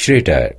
Schrader